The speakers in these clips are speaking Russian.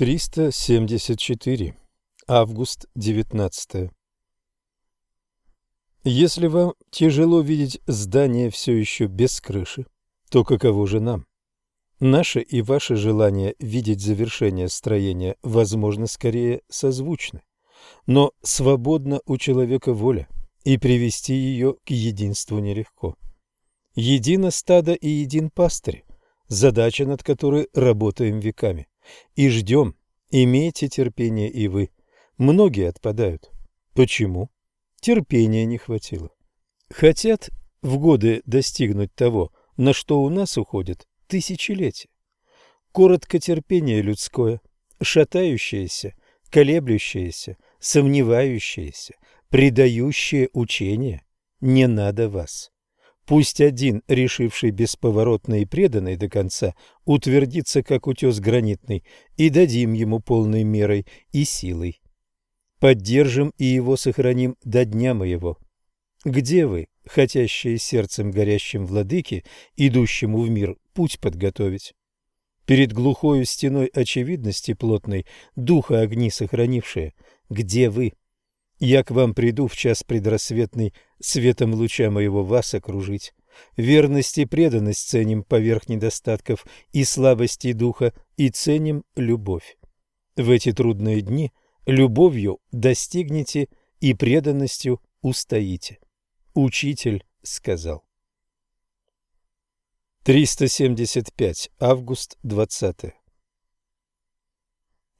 374. Август 19. Если вам тяжело видеть здание все еще без крыши, то каково же нам? Наше и ваше желание видеть завершение строения, возможно, скорее созвучны. Но свободна у человека воля, и привести ее к единству нелегко. Едино стадо и един пастырь, задача, над которой работаем веками. И ждем, имейте терпение и вы. Многие отпадают. Почему? Терпения не хватило. Хотят в годы достигнуть того, на что у нас уходит тысячелетия. Коротко терпение людское, шатающееся, колеблющееся, сомневающееся, предающее учение. Не надо вас. Пусть один, решивший бесповоротно и преданный до конца, утвердится, как утес гранитный, и дадим ему полной мерой и силой. Поддержим и его сохраним до дня моего. Где вы, хотящие сердцем горящим владыки, идущему в мир, путь подготовить? Перед глухою стеной очевидности плотной, духа огни сохранившие, где вы? Я к вам приду в час предрассветный, светом луча моего вас окружить. Верность и преданность ценим поверх недостатков и слабости духа, и ценим любовь. В эти трудные дни любовью достигнете и преданностью устоите. Учитель сказал. 375. Август 20.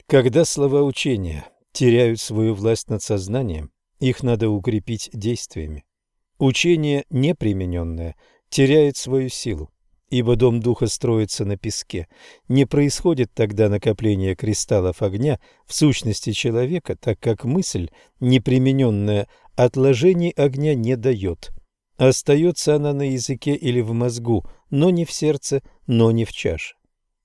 Когда слова учения теряют свою власть над сознанием, их надо укрепить действиями. Учение непримененное теряет свою силу, ибо дом духа строится на песке. Не происходит тогда накопление кристаллов огня в сущности человека, так как мысль, непримененная, отложений огня не дает. Остается она на языке или в мозгу, но не в сердце, но не в чаше.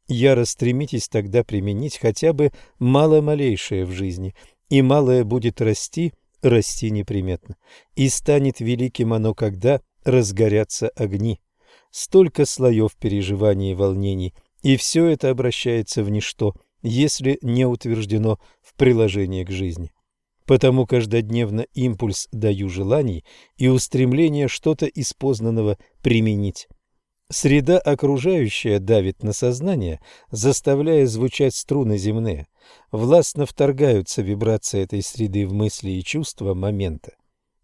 Яро стремитесь тогда применить хотя бы мало-малейшее в жизни, и малое будет расти, расти неприметно, и станет великим оно, когда разгорятся огни. Столько слоев переживаний и волнений, и все это обращается в ничто, если не утверждено в приложении к жизни. Потому каждодневно импульс даю желаний и устремление что-то из познанного применить. Среда окружающая давит на сознание, заставляя звучать струны земные. Властно вторгаются вибрации этой среды в мысли и чувства момента.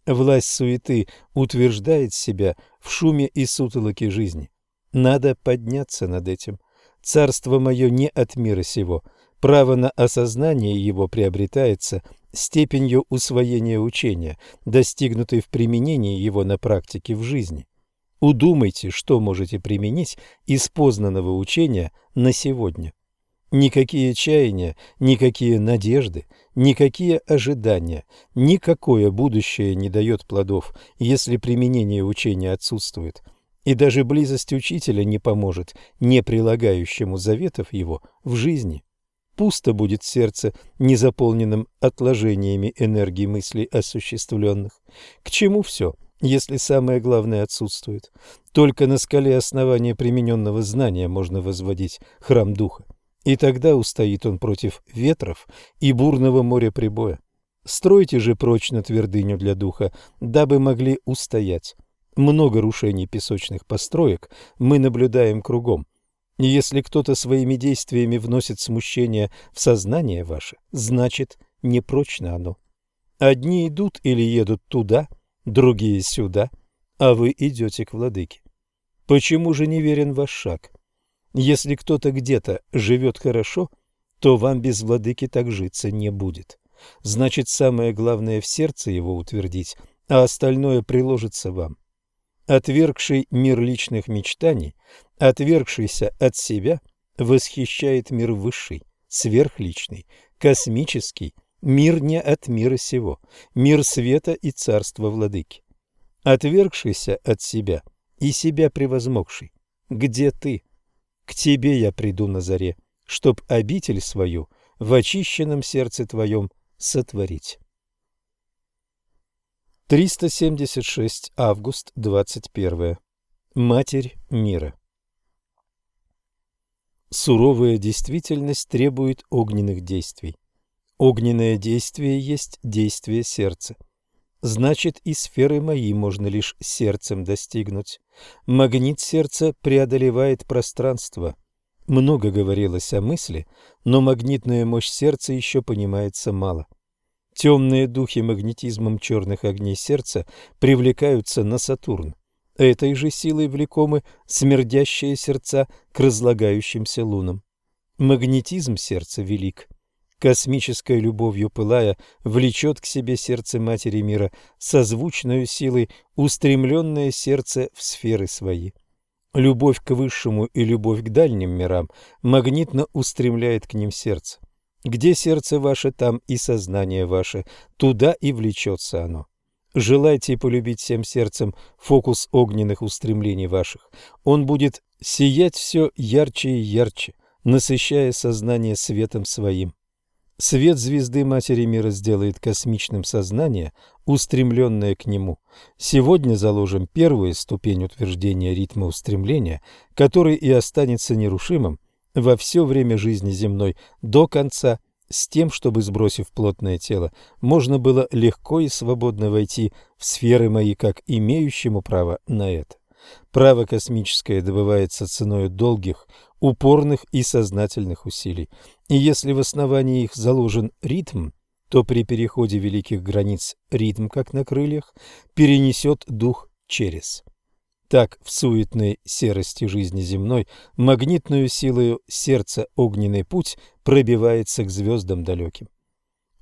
Власть суеты утверждает себя в шуме и сутолоке жизни. Надо подняться над этим. Царство мое не от мира сего. Право на осознание его приобретается степенью усвоения учения, достигнутой в применении его на практике в жизни. Удумайте, что можете применить из познанного учения на сегодня. Никакие чаяния, никакие надежды, никакие ожидания, никакое будущее не дает плодов, если применение учения отсутствует. И даже близость учителя не поможет не прилагающему заветов его в жизни. Пусто будет сердце, незаполненным отложениями энергии мыслей осуществленных. К чему все? Если самое главное отсутствует. Только на скале основания примененного знания можно возводить храм духа. И тогда устоит он против ветров и бурного моря прибоя. Стройте же прочно твердыню для духа, дабы могли устоять. Много рушений песочных построек мы наблюдаем кругом. Если кто-то своими действиями вносит смущение в сознание ваше, значит, непрочно оно. Одни идут или едут туда – другие сюда, а вы идете к владыке. Почему же не верен ваш шаг? Если кто-то где-то живет хорошо, то вам без владыки так житься не будет. Значит, самое главное в сердце его утвердить, а остальное приложится вам. Отвергший мир личных мечтаний, отвергшийся от себя, восхищает мир высший, сверхличный, космический, Мир не от мира сего, мир света и царства владыки. Отвергшийся от себя и себя превозмогший, где ты? К тебе я приду на заре, чтоб обитель свою в очищенном сердце твоем сотворить. 376 август 21. Матерь мира. Суровая действительность требует огненных действий. Огненное действие есть действие сердца. Значит, и сферы мои можно лишь сердцем достигнуть. Магнит сердца преодолевает пространство. Много говорилось о мысли, но магнитная мощь сердца еще понимается мало. Темные духи магнетизмом черных огней сердца привлекаются на Сатурн. Этой же силой влекомы смердящие сердца к разлагающимся лунам. Магнетизм сердца велик. Космической любовью пылая, влечет к себе сердце Матери Мира, созвучную силой устремленное сердце в сферы свои. Любовь к высшему и любовь к дальним мирам магнитно устремляет к ним сердце. Где сердце ваше, там и сознание ваше, туда и влечется оно. Желайте полюбить всем сердцем фокус огненных устремлений ваших. Он будет сиять все ярче и ярче, насыщая сознание светом своим. Свет звезды Матери Мира сделает космичным сознание, устремленное к нему. Сегодня заложим первую ступень утверждения ритма устремления, который и останется нерушимым во все время жизни земной до конца, с тем, чтобы, сбросив плотное тело, можно было легко и свободно войти в сферы мои, как имеющему право на это. Право космическое добывается ценой долгих, упорных и сознательных усилий. И если в основании их заложен ритм, то при переходе великих границ ритм, как на крыльях, перенесет дух через. Так в суетной серости жизни земной магнитную силою сердца огненный путь пробивается к звездам далеким.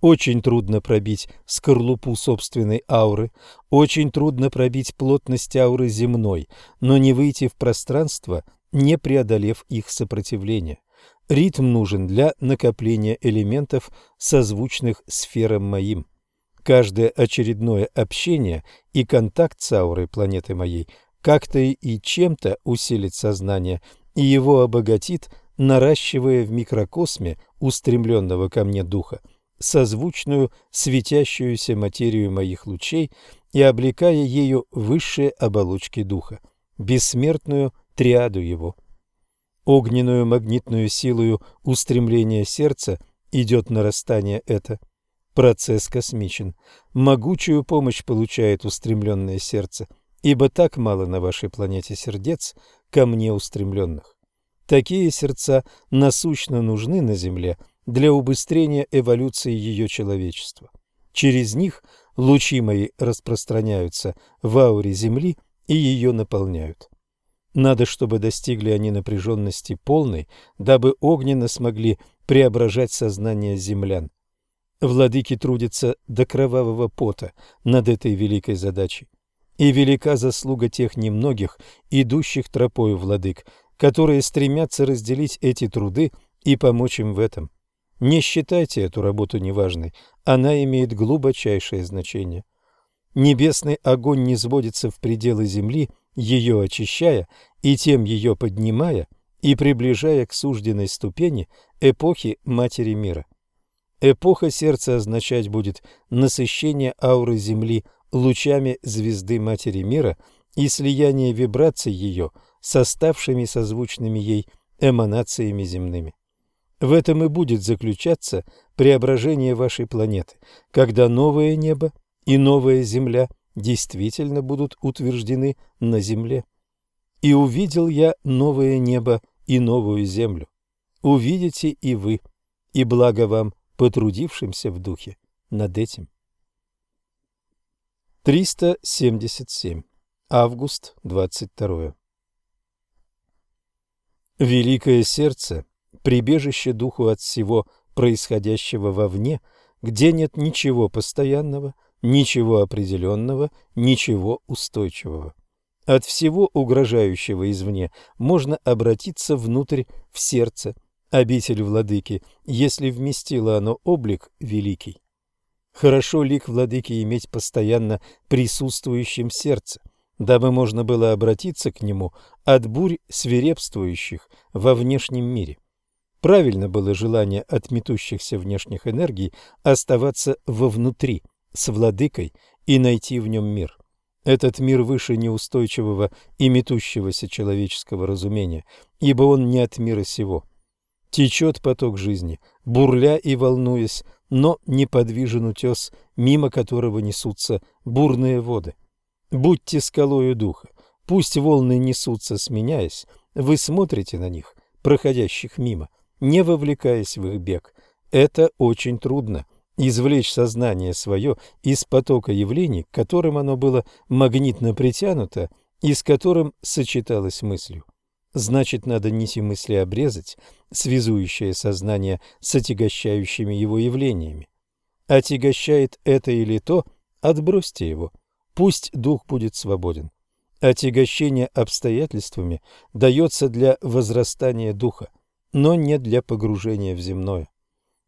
Очень трудно пробить скорлупу собственной ауры, очень трудно пробить плотность ауры земной, но не выйти в пространство, не преодолев их сопротивление. Ритм нужен для накопления элементов, созвучных сферам моим. Каждое очередное общение и контакт с аурой планеты моей – как-то и чем-то усилит сознание и его обогатит, наращивая в микрокосме устремленного ко мне духа созвучную светящуюся материю моих лучей и облекая ею высшие оболочки духа, бессмертную триаду его. Огненную магнитную силою устремления сердца идет нарастание это. Процесс космичен. Могучую помощь получает устремленное сердце – ибо так мало на вашей планете сердец ко мне устремленных. Такие сердца насущно нужны на Земле для убыстрения эволюции ее человечества. Через них лучи мои распространяются в ауре Земли и ее наполняют. Надо, чтобы достигли они напряженности полной, дабы огненно смогли преображать сознание землян. Владыки трудятся до кровавого пота над этой великой задачей. И велика заслуга тех немногих, идущих тропою владык, которые стремятся разделить эти труды и помочь им в этом. Не считайте эту работу неважной, она имеет глубочайшее значение. Небесный огонь не сводится в пределы земли, ее очищая и тем ее поднимая и приближая к сужденной ступени эпохи Матери Мира. Эпоха сердца означать будет насыщение ауры Земли – лучами звезды Матери Мира и слияние вибраций ее с оставшими созвучными ей эманациями земными. В этом и будет заключаться преображение вашей планеты, когда новое небо и новая земля действительно будут утверждены на земле. И увидел я новое небо и новую землю. Увидите и вы, и благо вам, потрудившимся в духе над этим. 377. Август 22. Великое сердце – прибежище духу от всего происходящего вовне, где нет ничего постоянного, ничего определенного, ничего устойчивого. От всего угрожающего извне можно обратиться внутрь в сердце, обитель владыки, если вместило оно облик великий. Хорошо лик владыки иметь постоянно присутствующим сердце, дабы можно было обратиться к нему от бурь свирепствующих во внешнем мире. Правильно было желание от метущихся внешних энергий оставаться вовнутри, с владыкой, и найти в нем мир. Этот мир выше неустойчивого и метущегося человеческого разумения, ибо он не от мира сего. Течет поток жизни, бурля и волнуясь, но неподвижен утес, мимо которого несутся бурные воды. Будьте скалою духа, пусть волны несутся, сменяясь, вы смотрите на них, проходящих мимо, не вовлекаясь в их бег. Это очень трудно – извлечь сознание свое из потока явлений, к которым оно было магнитно притянуто и с которым сочеталось мыслью. Значит, надо нити мысли обрезать, связующее сознание с отягощающими его явлениями. Отягощает это или то, отбросьте его, пусть дух будет свободен. Отягощение обстоятельствами дается для возрастания духа, но не для погружения в земное.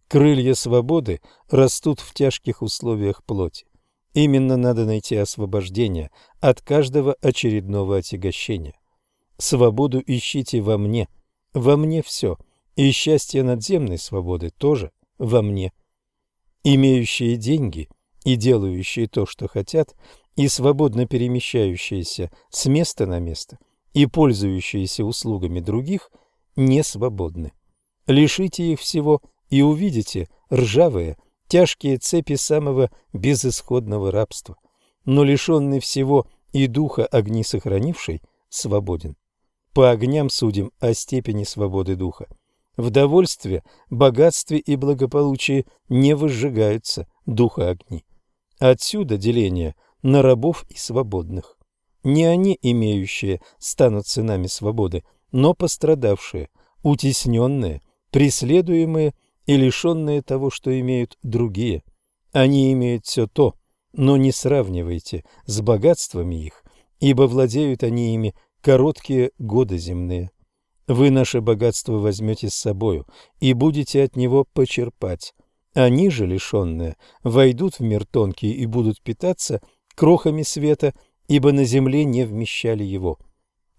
Крылья свободы растут в тяжких условиях плоти. Именно надо найти освобождение от каждого очередного отягощения. Свободу ищите во мне. Во мне все. И счастье надземной свободы тоже во мне. Имеющие деньги и делающие то, что хотят, и свободно перемещающиеся с места на место, и пользующиеся услугами других, не свободны. Лишите их всего, и увидите ржавые, тяжкие цепи самого безысходного рабства. Но лишенный всего и духа огни сохранивший, свободен. По огням судим о степени свободы духа. В довольстве, богатстве и благополучии не выжигаются духа огни. Отсюда деление на рабов и свободных. Не они, имеющие, станут сынами свободы, но пострадавшие, утесненные, преследуемые и лишенные того, что имеют другие. Они имеют все то, но не сравнивайте с богатствами их, ибо владеют они ими короткие годы земные. Вы наше богатство возьмете с собою и будете от него почерпать. Они же, лишенные, войдут в мир тонкий и будут питаться крохами света, ибо на земле не вмещали его.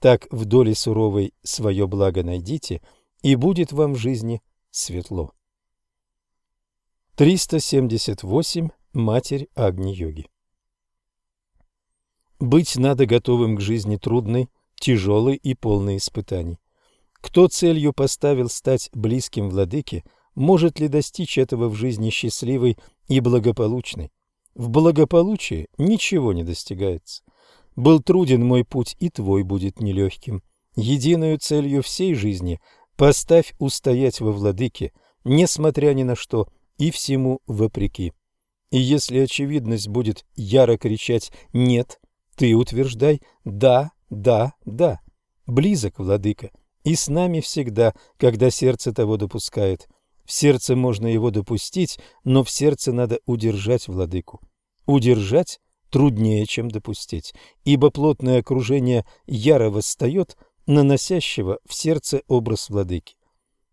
Так в доле суровой свое благо найдите, и будет вам в жизни светло. 378. Матерь Агни-йоги Быть надо готовым к жизни трудной, тяжелой и полной испытаний. Кто целью поставил стать близким владыке, может ли достичь этого в жизни счастливой и благополучной? В благополучии ничего не достигается. Был труден мой путь, и твой будет нелегким. Единую целью всей жизни поставь устоять во владыке, несмотря ни на что, и всему вопреки. И если очевидность будет яро кричать «нет», ты утверждай «да, да, да». Близок владыка, и с нами всегда, когда сердце того допускает. В сердце можно его допустить, но в сердце надо удержать владыку. Удержать труднее, чем допустить, ибо плотное окружение яро восстает на носящего в сердце образ владыки.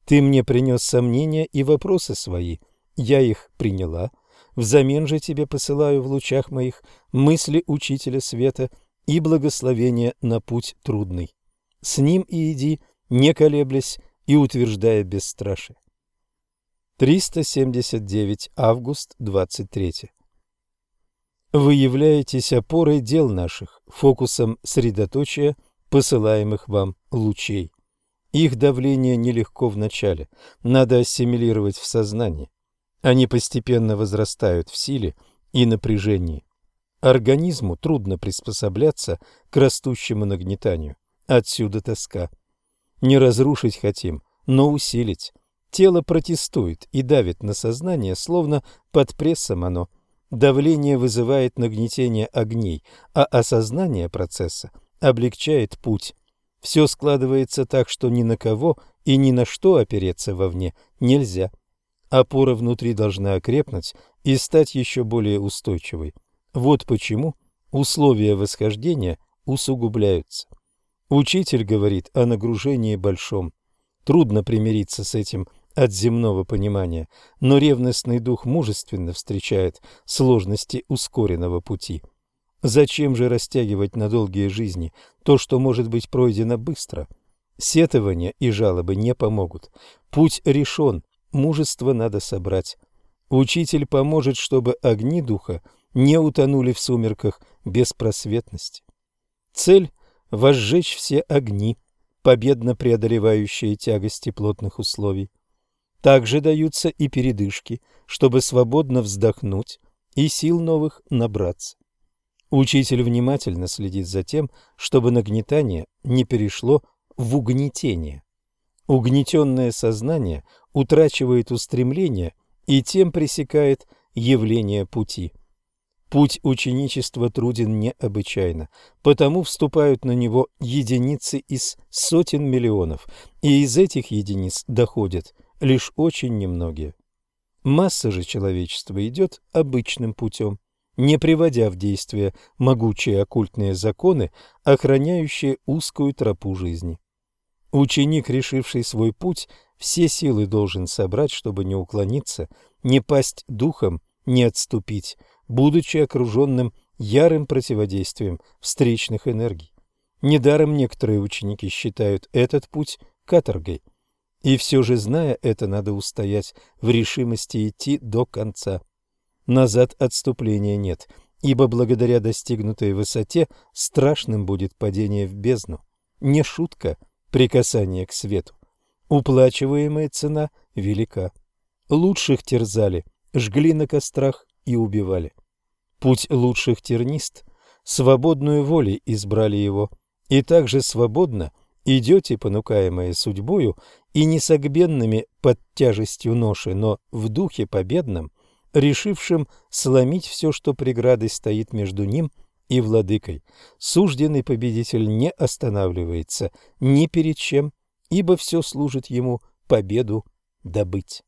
Ты мне принес сомнения и вопросы свои, я их приняла, взамен же тебе посылаю в лучах моих мысли учителя света и благословения на путь трудный. С ним и иди, не колеблясь и утверждая бесстрашие. 379 август 23 Вы являетесь опорой дел наших, фокусом средоточия посылаемых вам лучей. Их давление нелегко в начале, надо ассимилировать в сознании. Они постепенно возрастают в силе и напряжении. Организму трудно приспосабляться к растущему нагнетанию. Отсюда тоска. Не разрушить хотим, но усилить. Тело протестует и давит на сознание, словно под прессом оно. Давление вызывает нагнетение огней, а осознание процесса облегчает путь. Все складывается так, что ни на кого и ни на что опереться вовне нельзя. Опора внутри должна окрепнуть и стать еще более устойчивой. Вот почему условия восхождения усугубляются. Учитель говорит о нагружении большом. Трудно примириться с этим от земного понимания, но ревностный дух мужественно встречает сложности ускоренного пути. Зачем же растягивать на долгие жизни то, что может быть пройдено быстро? Сетования и жалобы не помогут. Путь решен, мужество надо собрать. Учитель поможет, чтобы огни духа не утонули в сумерках беспросветности. Цель – возжечь все огни, победно преодолевающие тягости плотных условий. Также даются и передышки, чтобы свободно вздохнуть и сил новых набраться. Учитель внимательно следит за тем, чтобы нагнетание не перешло в угнетение. Угнетенное сознание утрачивает устремление и тем пресекает явление пути. Путь ученичества труден необычайно, потому вступают на него единицы из сотен миллионов, и из этих единиц доходят лишь очень немногие. Масса же человечества идет обычным путем, не приводя в действие могучие оккультные законы, охраняющие узкую тропу жизни. Ученик, решивший свой путь, все силы должен собрать, чтобы не уклониться, не пасть духом, не отступить, будучи окруженным ярым противодействием встречных энергий. Недаром некоторые ученики считают этот путь каторгой. И все же, зная это, надо устоять в решимости идти до конца. Назад отступления нет, ибо благодаря достигнутой высоте страшным будет падение в бездну. Не шутка – прикасание к свету. Уплачиваемая цена велика. Лучших терзали, жгли на кострах и убивали. Путь лучших тернист, свободную волей избрали его, и также свободно идете, понукаемые судьбою, и не согбенными под тяжестью ноши, но в духе победном, решившим сломить все, что преградой стоит между ним и владыкой. Сужденный победитель не останавливается ни перед чем, ибо все служит ему победу добыть.